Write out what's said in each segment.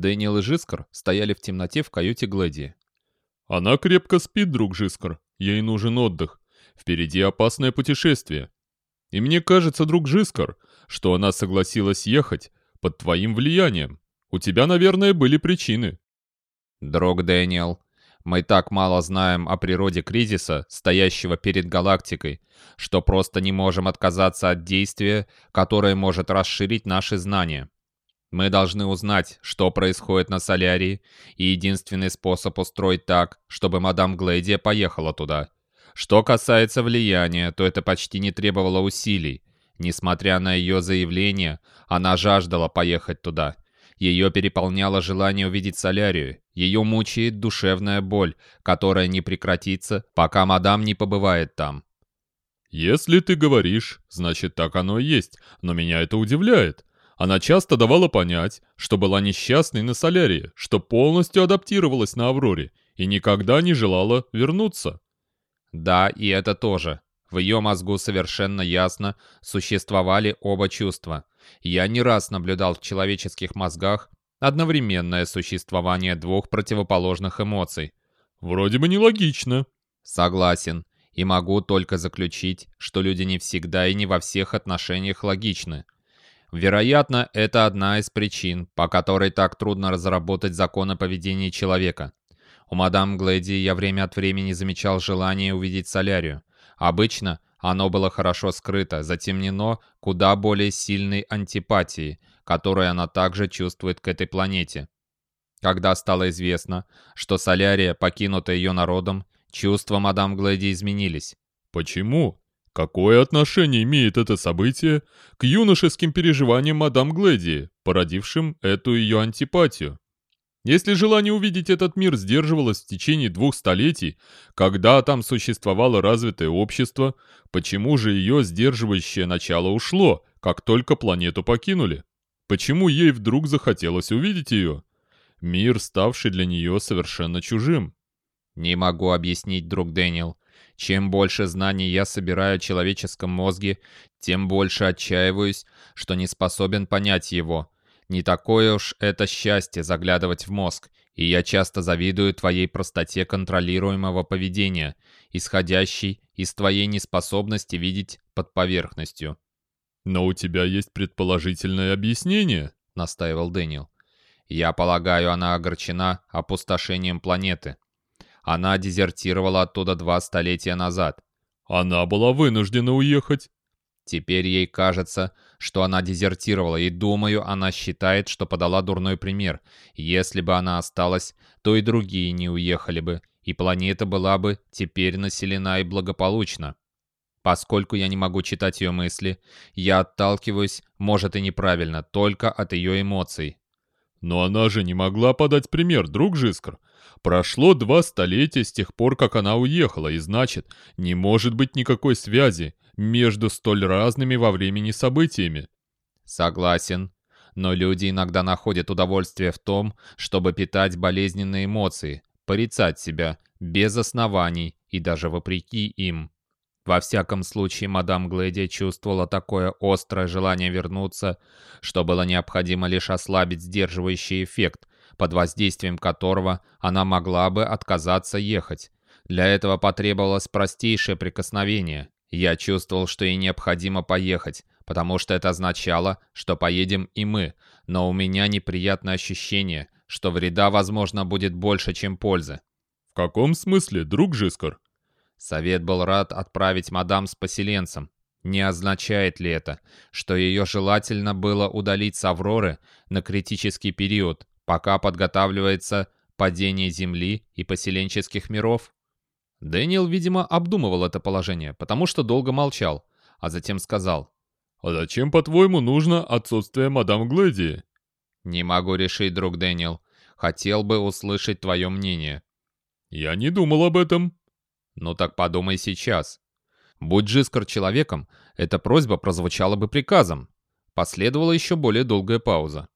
Дэниел и Жискар стояли в темноте в каюте Глэди. «Она крепко спит, друг Жискар. Ей нужен отдых. Впереди опасное путешествие. И мне кажется, друг Жискар, что она согласилась ехать под твоим влиянием. У тебя, наверное, были причины». «Друг Дэниел, мы так мало знаем о природе кризиса, стоящего перед галактикой, что просто не можем отказаться от действия, которое может расширить наши знания. Мы должны узнать, что происходит на Солярии, и единственный способ устроить так, чтобы мадам Глэдия поехала туда. Что касается влияния, то это почти не требовало усилий. Несмотря на ее заявление, она жаждала поехать туда. Ее переполняло желание увидеть Солярию. Ее мучает душевная боль, которая не прекратится, пока мадам не побывает там. «Если ты говоришь, значит так оно и есть, но меня это удивляет. Она часто давала понять, что была несчастной на Солярии, что полностью адаптировалась на Авроре и никогда не желала вернуться». Да, и это тоже. В ее мозгу совершенно ясно существовали оба чувства. Я не раз наблюдал в человеческих мозгах одновременное существование двух противоположных эмоций. Вроде бы нелогично. Согласен. И могу только заключить, что люди не всегда и не во всех отношениях логичны. Вероятно, это одна из причин, по которой так трудно разработать закон о поведении человека. У мадам Глэди я время от времени замечал желание увидеть солярию. Обычно оно было хорошо скрыто, затемнено куда более сильной антипатией, которую она также чувствует к этой планете. Когда стало известно, что Солярия покинута ее народом, чувства мадам Глэди изменились. Почему? Какое отношение имеет это событие к юношеским переживаниям мадам Глэди, породившим эту ее антипатию? Если желание увидеть этот мир сдерживалось в течение двух столетий, когда там существовало развитое общество, почему же ее сдерживающее начало ушло, как только планету покинули? Почему ей вдруг захотелось увидеть ее? Мир, ставший для нее совершенно чужим. Не могу объяснить, друг Дэниел. Чем больше знаний я собираю о человеческом мозге, тем больше отчаиваюсь, что не способен понять его. Не такое уж это счастье заглядывать в мозг, и я часто завидую твоей простоте контролируемого поведения, исходящей из твоей неспособности видеть под поверхностью. «Но у тебя есть предположительное объяснение», — настаивал Дэниел. «Я полагаю, она огорчена опустошением планеты. Она дезертировала оттуда два столетия назад. Она была вынуждена уехать. Теперь ей кажется, что она дезертировала, и, думаю, она считает, что подала дурной пример. Если бы она осталась, то и другие не уехали бы, и планета была бы теперь населена и благополучна. Поскольку я не могу читать ее мысли, я отталкиваюсь, может и неправильно, только от ее эмоций. Но она же не могла подать пример, друг Жискр. Прошло два столетия с тех пор, как она уехала, и значит, не может быть никакой связи между столь разными во времени событиями. Согласен. Но люди иногда находят удовольствие в том, чтобы питать болезненные эмоции, порицать себя, без оснований и даже вопреки им. Во всяком случае, мадам Глэди чувствовала такое острое желание вернуться, что было необходимо лишь ослабить сдерживающий эффект, под воздействием которого она могла бы отказаться ехать. Для этого потребовалось простейшее прикосновение. Я чувствовал, что ей необходимо поехать, потому что это означало, что поедем и мы, но у меня неприятное ощущение, что вреда, возможно, будет больше, чем пользы. «В каком смысле, друг Жискар?» Совет был рад отправить мадам с поселенцем. Не означает ли это, что ее желательно было удалить с Авроры на критический период, пока подготавливается падение Земли и поселенческих миров? Дэниел, видимо, обдумывал это положение, потому что долго молчал, а затем сказал. «А зачем, по-твоему, нужно отсутствие мадам Глэди?» «Не могу решить, друг Дэниел. Хотел бы услышать твое мнение». «Я не думал об этом». «Ну так подумай сейчас. Будь Джискар человеком, эта просьба прозвучала бы приказом». Последовала еще более долгая пауза.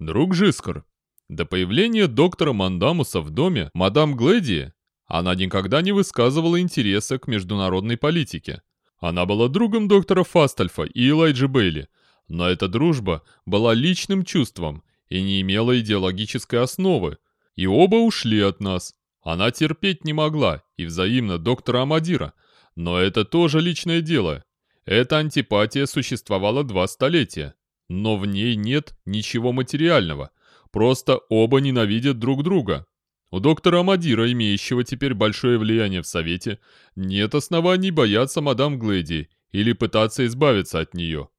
«Друг Жискар, до появления доктора Мандамуса в доме мадам Глэди она никогда не высказывала интереса к международной политике. Она была другом доктора Фастальфа и Элайджи Бейли, но эта дружба была личным чувством, и не имела идеологической основы. И оба ушли от нас. Она терпеть не могла, и взаимно доктора Амадира. Но это тоже личное дело. Эта антипатия существовала два столетия. Но в ней нет ничего материального. Просто оба ненавидят друг друга. У доктора Амадира, имеющего теперь большое влияние в Совете, нет оснований бояться мадам Глэди или пытаться избавиться от нее.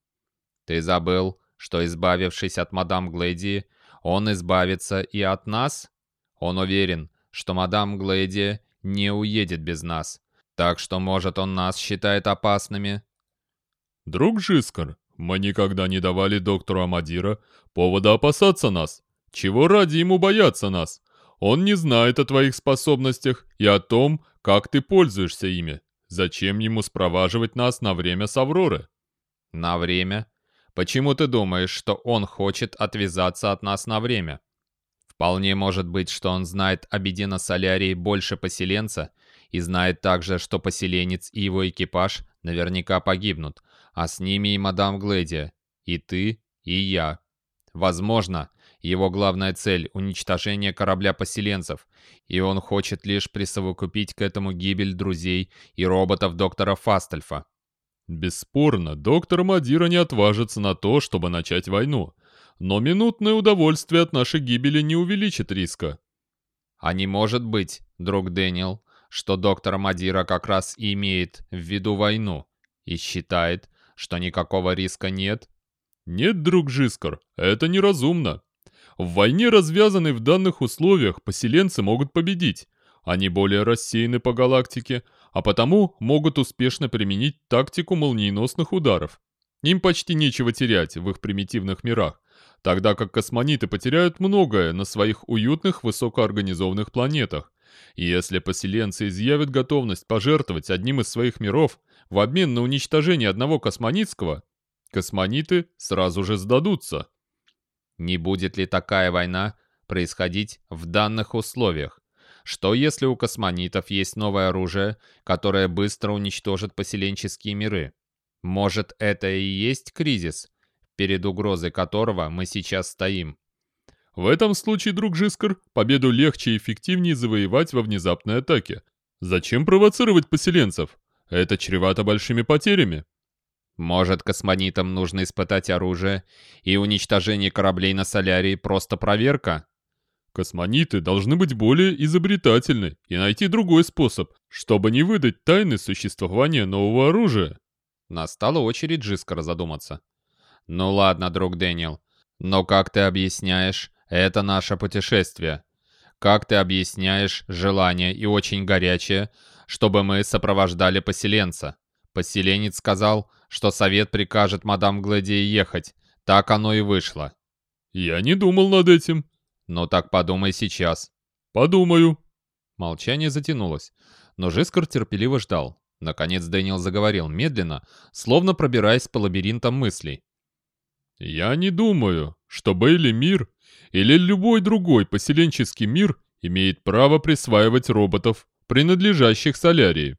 Ты забыл, что избавившись от мадам Глэди, он избавится и от нас? Он уверен, что мадам Глэди не уедет без нас. Так что, может, он нас считает опасными? Друг Жискар, мы никогда не давали доктору Амадира повода опасаться нас. Чего ради ему бояться нас? Он не знает о твоих способностях и о том, как ты пользуешься ими. Зачем ему спроваживать нас на время с Авроры? На время? Почему ты думаешь, что он хочет отвязаться от нас на время? Вполне может быть, что он знает о беде на Солярии больше поселенца и знает также, что поселенец и его экипаж наверняка погибнут, а с ними и мадам Гледия, и ты, и я. Возможно, его главная цель — уничтожение корабля поселенцев, и он хочет лишь присовокупить к этому гибель друзей и роботов доктора Фастельфа. Бесспорно, доктор Мадира не отважится на то, чтобы начать войну. Но минутное удовольствие от нашей гибели не увеличит риска. А не может быть, друг Дэниел, что доктор Мадира как раз и имеет в виду войну и считает, что никакого риска нет? Нет, друг Жискар, это неразумно. В войне, развязанной в данных условиях, поселенцы могут победить. Они более рассеяны по галактике, а потому могут успешно применить тактику молниеносных ударов. Им почти нечего терять в их примитивных мирах, тогда как космониты потеряют многое на своих уютных высокоорганизованных планетах. И если поселенцы изъявят готовность пожертвовать одним из своих миров в обмен на уничтожение одного космонитского, космониты сразу же сдадутся. Не будет ли такая война происходить в данных условиях? Что если у космонитов есть новое оружие, которое быстро уничтожит поселенческие миры? Может, это и есть кризис, перед угрозой которого мы сейчас стоим? В этом случае, друг Жискар, победу легче и эффективнее завоевать во внезапной атаке. Зачем провоцировать поселенцев? Это чревато большими потерями. Может, космонитам нужно испытать оружие, и уничтожение кораблей на Солярии просто проверка? Космониты должны быть более изобретательны и найти другой способ, чтобы не выдать тайны существования нового оружия. Настала очередь Джискара задуматься. Ну ладно, друг Дэниел, но как ты объясняешь это наше путешествие? Как ты объясняешь желание и очень горячее, чтобы мы сопровождали поселенца? Поселенец сказал, что совет прикажет мадам Глэдии ехать. Так оно и вышло. Я не думал над этим. «Ну так подумай сейчас». «Подумаю». Молчание затянулось, но Жискар терпеливо ждал. Наконец Дэниел заговорил медленно, словно пробираясь по лабиринтам мыслей. «Я не думаю, что Бейли мир или любой другой поселенческий мир имеет право присваивать роботов, принадлежащих Солярии.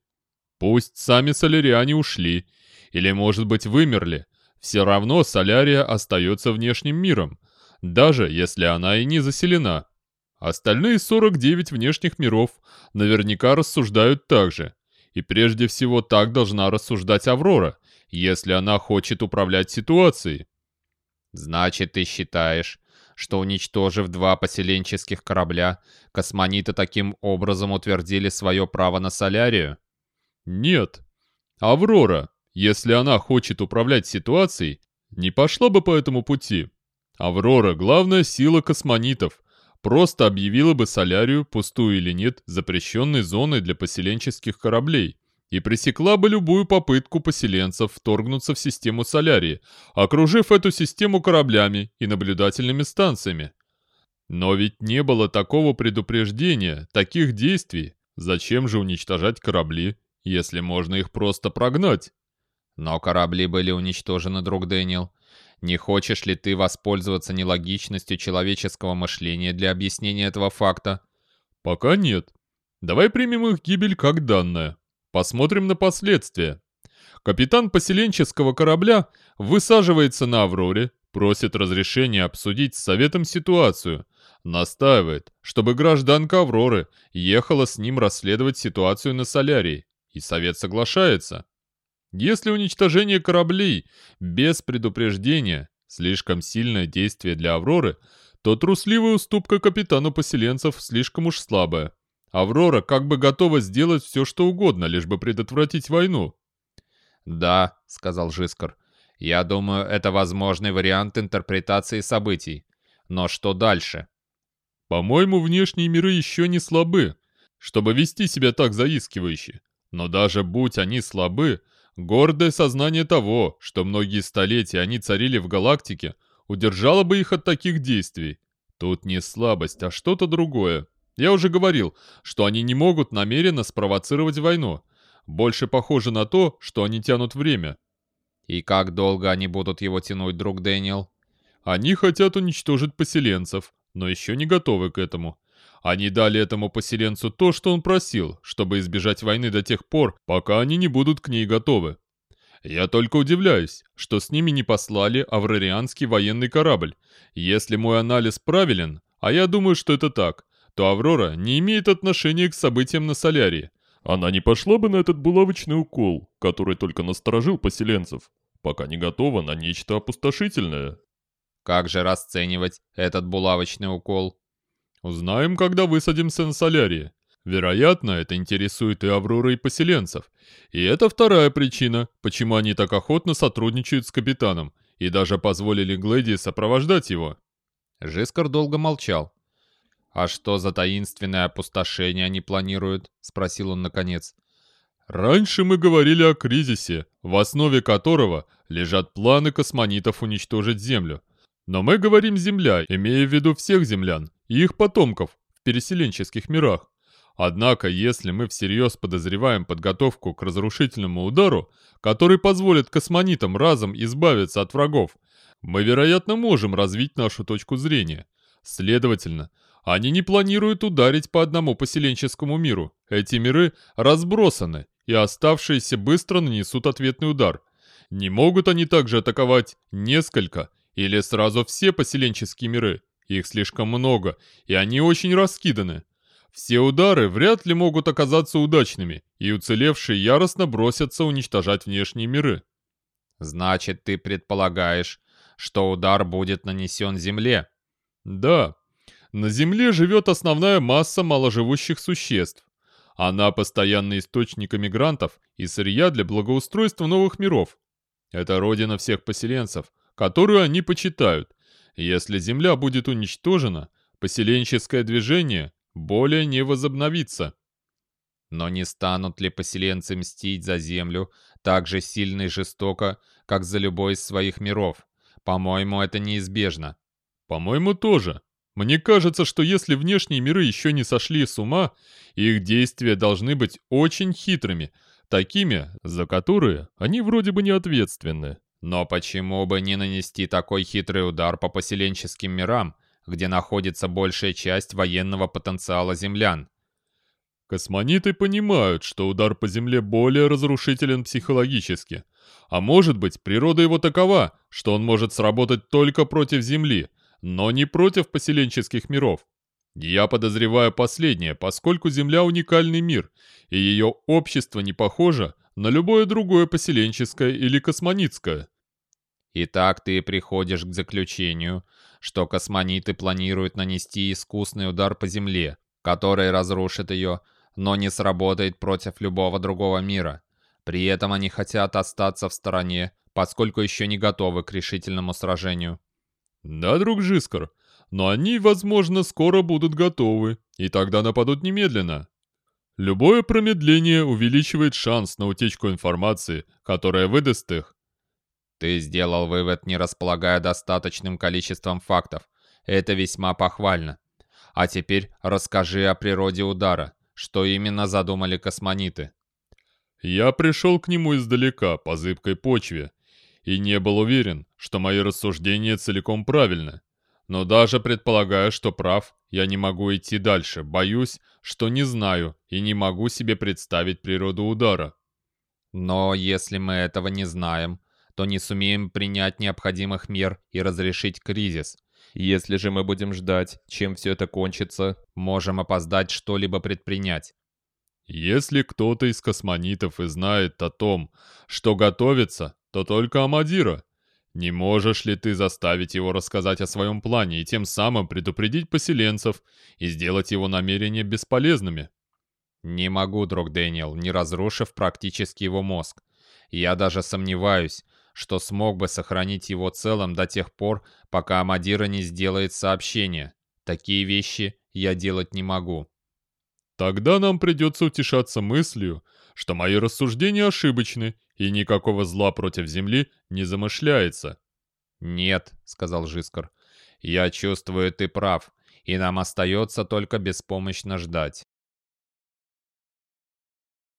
Пусть сами соляриане ушли, или, может быть, вымерли, все равно Солярия остается внешним миром, даже если она и не заселена. Остальные 49 внешних миров наверняка рассуждают так же. И прежде всего так должна рассуждать Аврора, если она хочет управлять ситуацией. Значит, ты считаешь, что уничтожив два поселенческих корабля, космониты таким образом утвердили свое право на Солярию? Нет. Аврора, если она хочет управлять ситуацией, не пошла бы по этому пути. Аврора, главная сила космонитов, просто объявила бы Солярию, пустую или нет, запрещенной зоной для поселенческих кораблей и пресекла бы любую попытку поселенцев вторгнуться в систему Солярии, окружив эту систему кораблями и наблюдательными станциями. Но ведь не было такого предупреждения, таких действий. Зачем же уничтожать корабли, если можно их просто прогнать? Но корабли были уничтожены, друг Дэниел. Не хочешь ли ты воспользоваться нелогичностью человеческого мышления для объяснения этого факта? Пока нет. Давай примем их гибель как данное. Посмотрим на последствия. Капитан поселенческого корабля высаживается на Авроре, Просит разрешения обсудить с Советом ситуацию. Настаивает, чтобы гражданка Авроры ехала с ним расследовать ситуацию на Солярии. И Совет соглашается. Если уничтожение кораблей без предупреждения слишком сильное действие для Авроры, то трусливая уступка капитану поселенцев слишком уж слабая. Аврора как бы готова сделать все, что угодно, лишь бы предотвратить войну. «Да», — сказал Жискар, — «я думаю, это возможный вариант интерпретации событий. Но что дальше?» «По-моему, внешние миры еще не слабы, чтобы вести себя так заискивающе. Но даже будь они слабы, гордое сознание того, что многие столетия они царили в галактике, удержало бы их от таких действий. Тут не слабость, а что-то другое. Я уже говорил, что они не могут намеренно спровоцировать войну. Больше похоже на то, что они тянут время. И как долго они будут его тянуть, друг Дэниел? Они хотят уничтожить поселенцев, но еще не готовы к этому. Они дали этому поселенцу то, что он просил, чтобы избежать войны до тех пор, пока они не будут к ней готовы. Я только удивляюсь, что с ними не послали аврарианский военный корабль. Если мой анализ правилен, а я думаю, что это так, то Аврора не имеет отношения к событиям на Солярии. Она не пошла бы на этот булавочный укол, который только насторожил поселенцев, пока не готова на нечто опустошительное. Как же расценивать этот булавочный укол? Узнаем, когда высадимся на Солярии. Вероятно, это интересует и Аврора, и поселенцев. И это вторая причина, почему они так охотно сотрудничают с капитаном и даже позволили Глэди сопровождать его. Жискар долго молчал. «А что за таинственное опустошение они планируют?» — спросил он наконец. «Раньше мы говорили о кризисе, в основе которого лежат планы космонитов уничтожить Землю. Но мы говорим «Земля», имея в виду всех землян и их потомков в переселенческих мирах. Однако, если мы всерьез подозреваем подготовку к разрушительному удару, который позволит космонитам разом избавиться от врагов, мы, вероятно, можем развить нашу точку зрения. Следовательно, они не планируют ударить по одному поселенческому миру. Эти миры разбросаны, и оставшиеся быстро нанесут ответный удар. Не могут они также атаковать несколько или сразу все поселенческие миры. Их слишком много, и они очень раскиданы. Все удары вряд ли могут оказаться удачными, и уцелевшие яростно бросятся уничтожать внешние миры. Значит, ты предполагаешь, что удар будет нанесен Земле? Да, на Земле живет основная масса маложивущих существ. Она постоянный источник мигрантов и сырья для благоустройства новых миров. Это родина всех поселенцев, которую они почитают. Если Земля будет уничтожена, поселенческое движение более не возобновится. Но не станут ли поселенцы мстить за Землю так же сильно и жестоко, как за любой из своих миров? По-моему, это неизбежно. По-моему, тоже. Мне кажется, что если внешние миры еще не сошли с ума, их действия должны быть очень хитрыми, такими, за которые они вроде бы не ответственны. Но почему бы не нанести такой хитрый удар по поселенческим мирам, где находится большая часть военного потенциала землян? Космониты понимают, что удар по Земле более разрушителен психологически. А может быть, природа его такова, что он может сработать только против Земли – но не против поселенческих миров. Я подозреваю последнее, поскольку Земля уникальный мир, и ее общество не похоже на любое другое поселенческое или космонитское. Итак, ты приходишь к заключению, что космониты планируют нанести искусный удар по Земле, который разрушит ее, но не сработает против любого другого мира. При этом они хотят остаться в стороне, поскольку еще не готовы к решительному сражению. «Да, друг Жискар, но они, возможно, скоро будут готовы, и тогда нападут немедленно. Любое промедление увеличивает шанс на утечку информации, которая выдаст их». «Ты сделал вывод, не располагая достаточным количеством фактов. Это весьма похвально. А теперь расскажи о природе удара. Что именно задумали космониты?» «Я пришел к нему издалека, по зыбкой почве, и не был уверен, что мои рассуждения целиком правильны. Но даже предполагая, что прав, я не могу идти дальше, боюсь, что не знаю и не могу себе представить природу удара. Но если мы этого не знаем, то не сумеем принять необходимых мер и разрешить кризис. Если же мы будем ждать, чем все это кончится, можем опоздать что-либо предпринять. Если кто-то из космонитов и знает о том, что готовится, то только Амадира. Не можешь ли ты заставить его рассказать о своем плане и тем самым предупредить поселенцев и сделать его намерения бесполезными? Не могу, друг Дэниел, не разрушив практически его мозг. Я даже сомневаюсь, что смог бы сохранить его целым до тех пор, пока Амадира не сделает сообщение. Такие вещи я делать не могу. Тогда нам придется утешаться мыслью, что мои рассуждения ошибочны, и никакого зла против Земли не замышляется. «Нет», — сказал Жискар, — «я чувствую, ты прав, и нам остается только беспомощно ждать».